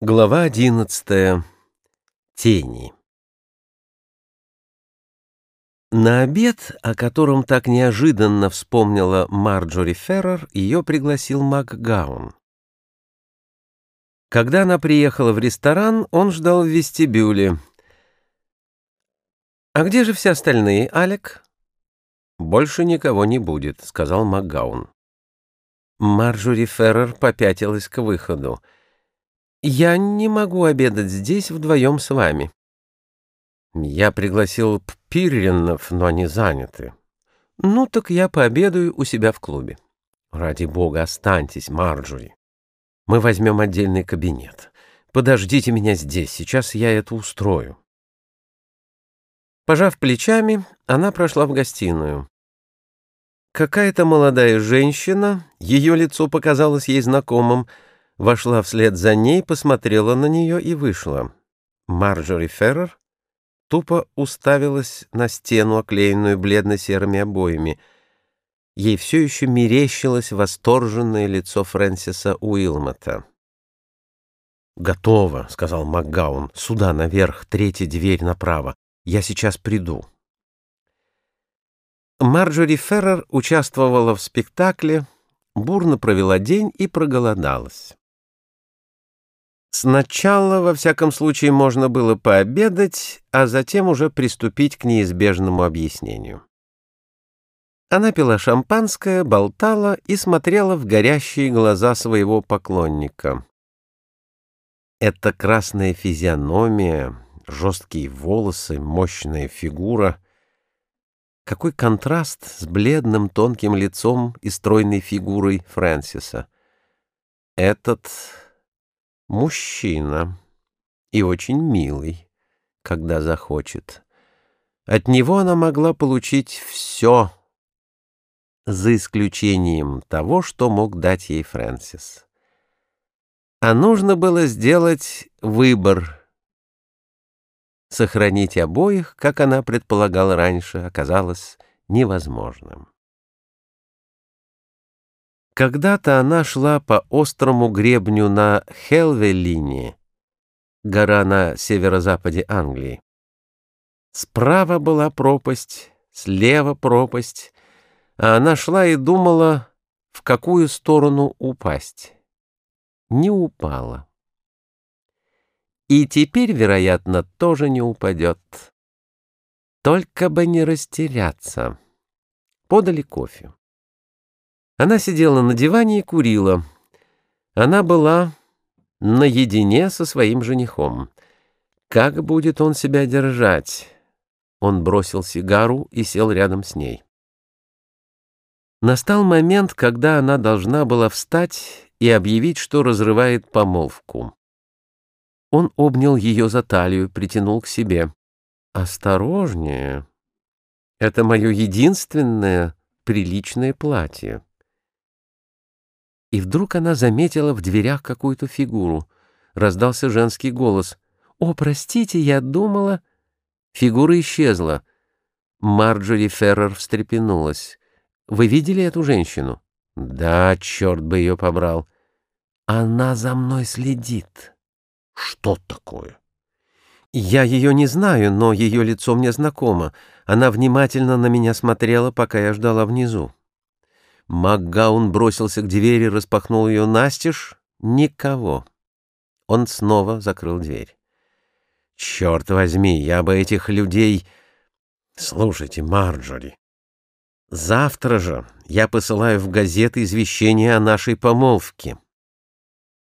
Глава одиннадцатая. Тени. На обед, о котором так неожиданно вспомнила Марджори Феррер, ее пригласил МакГаун. Когда она приехала в ресторан, он ждал в вестибюле. «А где же все остальные, Алек?» «Больше никого не будет», — сказал МакГаун. Марджори Феррер попятилась к выходу. «Я не могу обедать здесь вдвоем с вами». «Я пригласил Пирринов, но они заняты». «Ну, так я пообедаю у себя в клубе». «Ради бога, останьтесь, Марджори. Мы возьмем отдельный кабинет. Подождите меня здесь, сейчас я это устрою». Пожав плечами, она прошла в гостиную. Какая-то молодая женщина, ее лицо показалось ей знакомым, — вошла вслед за ней, посмотрела на нее и вышла. Марджори Феррер тупо уставилась на стену, оклеенную бледно-серыми обоями. Ей все еще мерещилось восторженное лицо Фрэнсиса Уилмота. «Готово», — сказал МакГаун. «Сюда, наверх, третья дверь направо. Я сейчас приду». Марджори Феррер участвовала в спектакле, бурно провела день и проголодалась. Сначала, во всяком случае, можно было пообедать, а затем уже приступить к неизбежному объяснению. Она пила шампанское, болтала и смотрела в горящие глаза своего поклонника. Эта красная физиономия, жесткие волосы, мощная фигура. Какой контраст с бледным тонким лицом и стройной фигурой Фрэнсиса. Этот мужчина и очень милый, когда захочет. От него она могла получить все, за исключением того, что мог дать ей Фрэнсис. А нужно было сделать выбор. Сохранить обоих, как она предполагала раньше, оказалось невозможным. Когда-то она шла по острому гребню на Хелвелине, гора на северо-западе Англии. Справа была пропасть, слева пропасть, а она шла и думала, в какую сторону упасть. Не упала. И теперь, вероятно, тоже не упадет. Только бы не растеряться. Подали кофе. Она сидела на диване и курила. Она была наедине со своим женихом. Как будет он себя держать? Он бросил сигару и сел рядом с ней. Настал момент, когда она должна была встать и объявить, что разрывает помолвку. Он обнял ее за талию, притянул к себе. «Осторожнее. Это мое единственное приличное платье». И вдруг она заметила в дверях какую-то фигуру. Раздался женский голос. «О, простите, я думала...» Фигура исчезла. Марджори Феррер встрепенулась. «Вы видели эту женщину?» «Да, черт бы ее побрал!» «Она за мной следит». «Что такое?» «Я ее не знаю, но ее лицо мне знакомо. Она внимательно на меня смотрела, пока я ждала внизу». Макгаун бросился к двери, распахнул ее настежь. Никого. Он снова закрыл дверь. «Черт возьми, я бы этих людей...» «Слушайте, Марджори, завтра же я посылаю в газеты извещение о нашей помолвке».